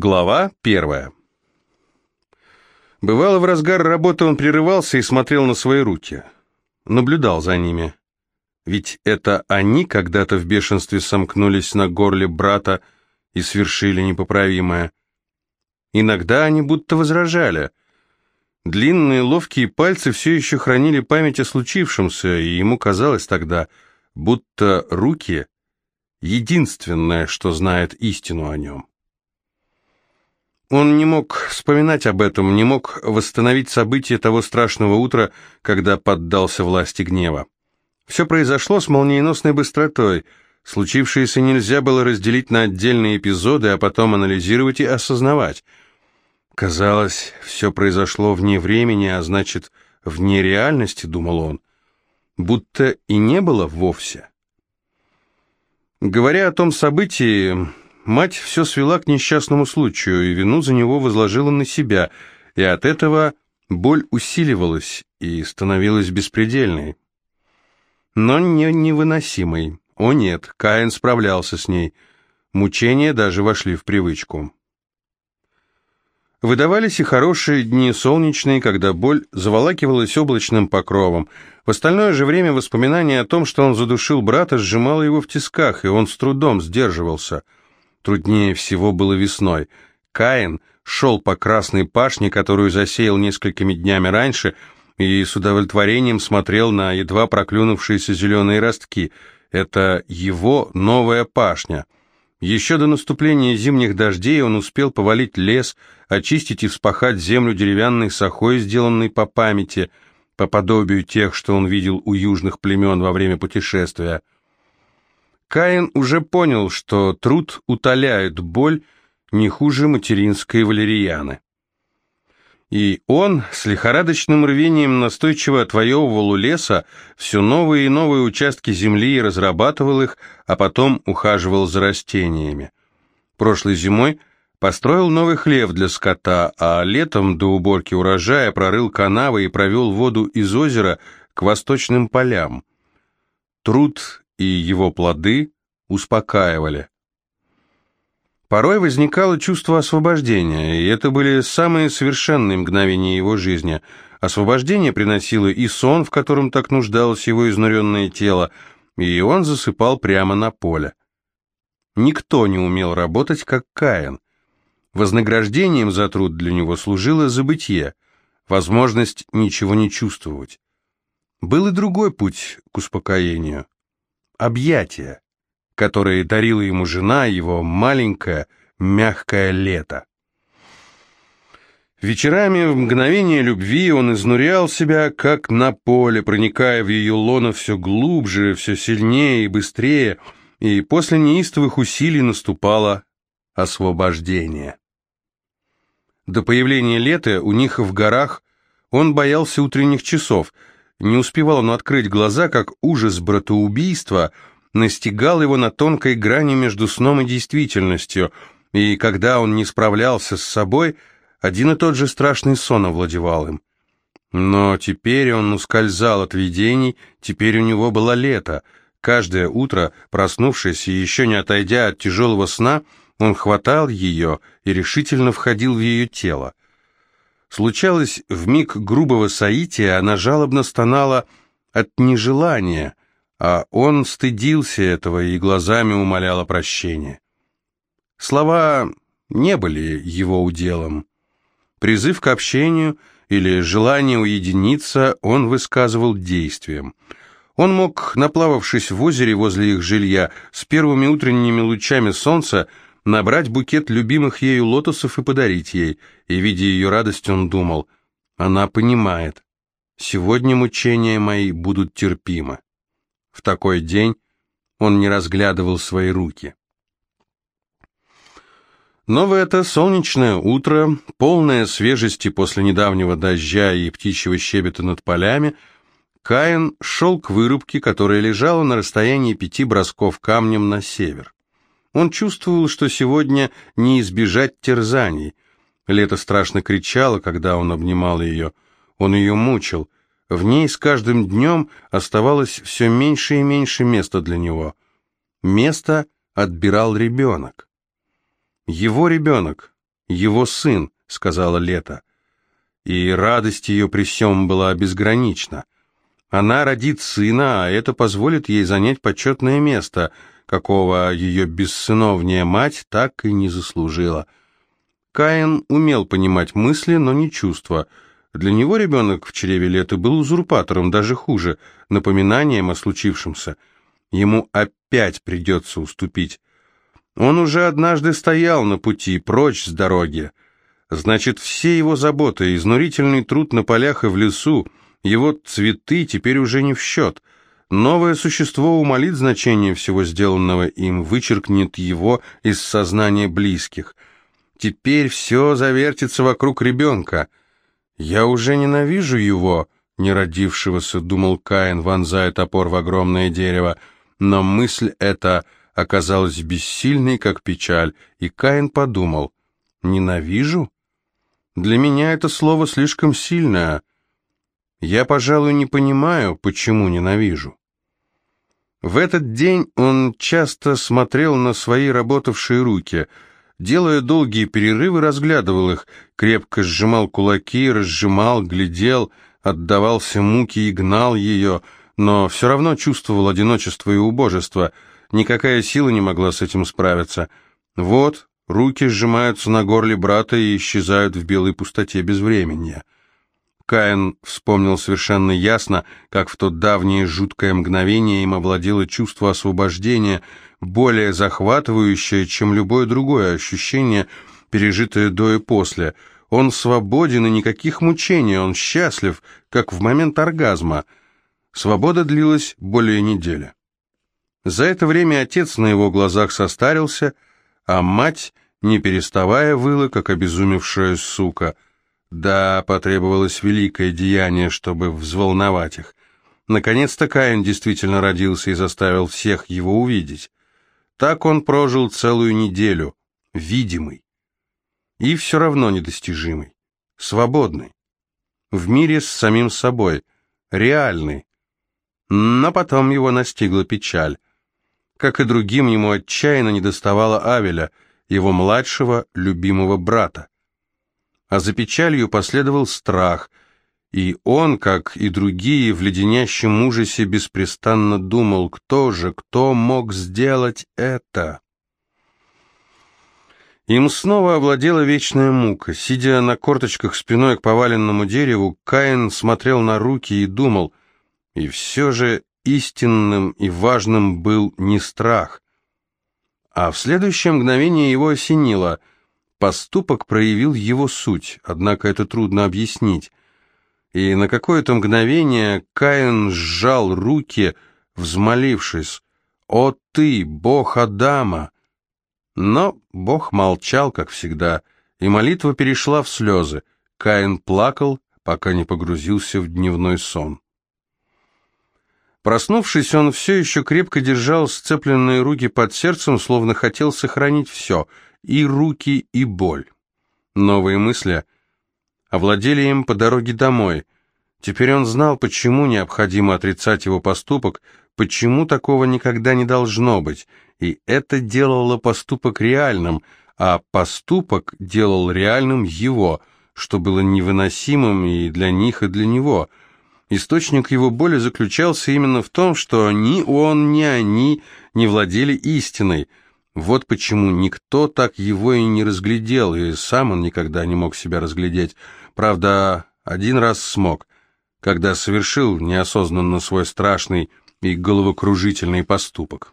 Глава первая. Бывало, в разгар работы он прерывался и смотрел на свои руки. Наблюдал за ними. Ведь это они когда-то в бешенстве сомкнулись на горле брата и свершили непоправимое. Иногда они будто возражали. Длинные ловкие пальцы все еще хранили память о случившемся, и ему казалось тогда, будто руки — единственное, что знает истину о нем. Он не мог вспоминать об этом, не мог восстановить события того страшного утра, когда поддался власти гнева. Все произошло с молниеносной быстротой. Случившееся нельзя было разделить на отдельные эпизоды, а потом анализировать и осознавать. Казалось, все произошло вне времени, а значит, вне реальности, думал он. Будто и не было вовсе. Говоря о том событии, Мать все свела к несчастному случаю, и вину за него возложила на себя, и от этого боль усиливалась и становилась беспредельной. Но не невыносимой. О нет, Каин справлялся с ней. Мучения даже вошли в привычку. Выдавались и хорошие дни солнечные, когда боль заволакивалась облачным покровом. В остальное же время воспоминание о том, что он задушил брата, сжимало его в тисках, и он с трудом сдерживался – Труднее всего было весной. Каин шел по красной пашне, которую засеял несколькими днями раньше, и с удовлетворением смотрел на едва проклюнувшиеся зеленые ростки. Это его новая пашня. Еще до наступления зимних дождей он успел повалить лес, очистить и вспахать землю деревянной сахой, сделанной по памяти, по подобию тех, что он видел у южных племен во время путешествия. Каин уже понял, что труд утоляет боль не хуже материнской валерьяны. И он с лихорадочным рвением настойчиво отвоевывал у леса все новые и новые участки земли и разрабатывал их, а потом ухаживал за растениями. Прошлой зимой построил новый хлев для скота, а летом до уборки урожая прорыл канавы и провел воду из озера к восточным полям. Труд и его плоды успокаивали. Порой возникало чувство освобождения, и это были самые совершенные мгновения его жизни. Освобождение приносило и сон, в котором так нуждалось его изнуренное тело, и он засыпал прямо на поле. Никто не умел работать, как Каин. Вознаграждением за труд для него служило забытье, возможность ничего не чувствовать. Был и другой путь к успокоению объятия, которые дарила ему жена, его маленькое, мягкое лето. Вечерами в мгновение любви он изнурял себя, как на поле, проникая в ее лоно все глубже, все сильнее и быстрее, и после неистовых усилий наступало освобождение. До появления лета у них в горах он боялся утренних часов – не успевал он открыть глаза, как ужас братоубийства настигал его на тонкой грани между сном и действительностью, и когда он не справлялся с собой, один и тот же страшный сон овладевал им. Но теперь он ускользал от видений, теперь у него было лето. Каждое утро, проснувшись и еще не отойдя от тяжелого сна, он хватал ее и решительно входил в ее тело. Случалось, в миг грубого соития она жалобно стонала от нежелания, а он стыдился этого и глазами умолял о прощении. Слова не были его уделом. Призыв к общению или желание уединиться он высказывал действием. Он мог, наплававшись в озере возле их жилья, с первыми утренними лучами солнца, набрать букет любимых ею лотосов и подарить ей, и, видя ее радость, он думал, она понимает, сегодня мучения мои будут терпимы. В такой день он не разглядывал свои руки. Но в это солнечное утро, полное свежести после недавнего дождя и птичьего щебета над полями, Каин шел к вырубке, которая лежала на расстоянии пяти бросков камнем на север. Он чувствовал, что сегодня не избежать терзаний. Лето страшно кричало, когда он обнимал ее. Он ее мучил. В ней с каждым днем оставалось все меньше и меньше места для него. Место отбирал ребенок. Его ребенок, его сын», — сказала Лето. И радость ее при всем была безгранична. Она родит сына, а это позволит ей занять почетное место, какого ее бессыновняя мать так и не заслужила. Каин умел понимать мысли, но не чувства. Для него ребенок в чреве Леты был узурпатором, даже хуже, напоминанием о случившемся. Ему опять придется уступить. Он уже однажды стоял на пути, прочь с дороги. Значит, все его заботы, изнурительный труд на полях и в лесу, его цветы теперь уже не в счет. Новое существо умолит значение всего сделанного им, вычеркнет его из сознания близких. Теперь все завертится вокруг ребенка. «Я уже ненавижу его», — неродившегося, думал Каин, вонзая топор в огромное дерево, но мысль эта оказалась бессильной, как печаль, и Каин подумал, «Ненавижу? Для меня это слово слишком сильное». Я, пожалуй, не понимаю, почему ненавижу. В этот день он часто смотрел на свои работавшие руки. Делая долгие перерывы, разглядывал их, крепко сжимал кулаки, разжимал, глядел, отдавался муке и гнал ее, но все равно чувствовал одиночество и убожество. Никакая сила не могла с этим справиться. Вот, руки сжимаются на горле брата и исчезают в белой пустоте безвременья. Каин вспомнил совершенно ясно, как в то давнее жуткое мгновение им овладело чувство освобождения, более захватывающее, чем любое другое ощущение, пережитое до и после. Он свободен и никаких мучений, он счастлив, как в момент оргазма. Свобода длилась более недели. За это время отец на его глазах состарился, а мать, не переставая, выла, как обезумевшая сука – да, потребовалось великое деяние, чтобы взволновать их. Наконец-то Каин действительно родился и заставил всех его увидеть. Так он прожил целую неделю, видимый. И все равно недостижимый, свободный. В мире с самим собой, реальный. Но потом его настигла печаль. Как и другим, ему отчаянно недоставало Авеля, его младшего любимого брата а за печалью последовал страх, и он, как и другие, в леденящем ужасе беспрестанно думал, кто же, кто мог сделать это? Им снова овладела вечная мука. Сидя на корточках спиной к поваленному дереву, Каин смотрел на руки и думал, и все же истинным и важным был не страх. А в следующее мгновение его осенило — Поступок проявил его суть, однако это трудно объяснить. И на какое-то мгновение Каин сжал руки, взмолившись, «О ты, Бог Адама!» Но Бог молчал, как всегда, и молитва перешла в слезы. Каин плакал, пока не погрузился в дневной сон. Проснувшись, он все еще крепко держал сцепленные руки под сердцем, словно хотел сохранить все — и руки, и боль. Новые мысли овладели им по дороге домой. Теперь он знал, почему необходимо отрицать его поступок, почему такого никогда не должно быть, и это делало поступок реальным, а поступок делал реальным его, что было невыносимым и для них, и для него. Источник его боли заключался именно в том, что ни он, ни они не владели истиной – вот почему никто так его и не разглядел, и сам он никогда не мог себя разглядеть. Правда, один раз смог, когда совершил неосознанно свой страшный и головокружительный поступок.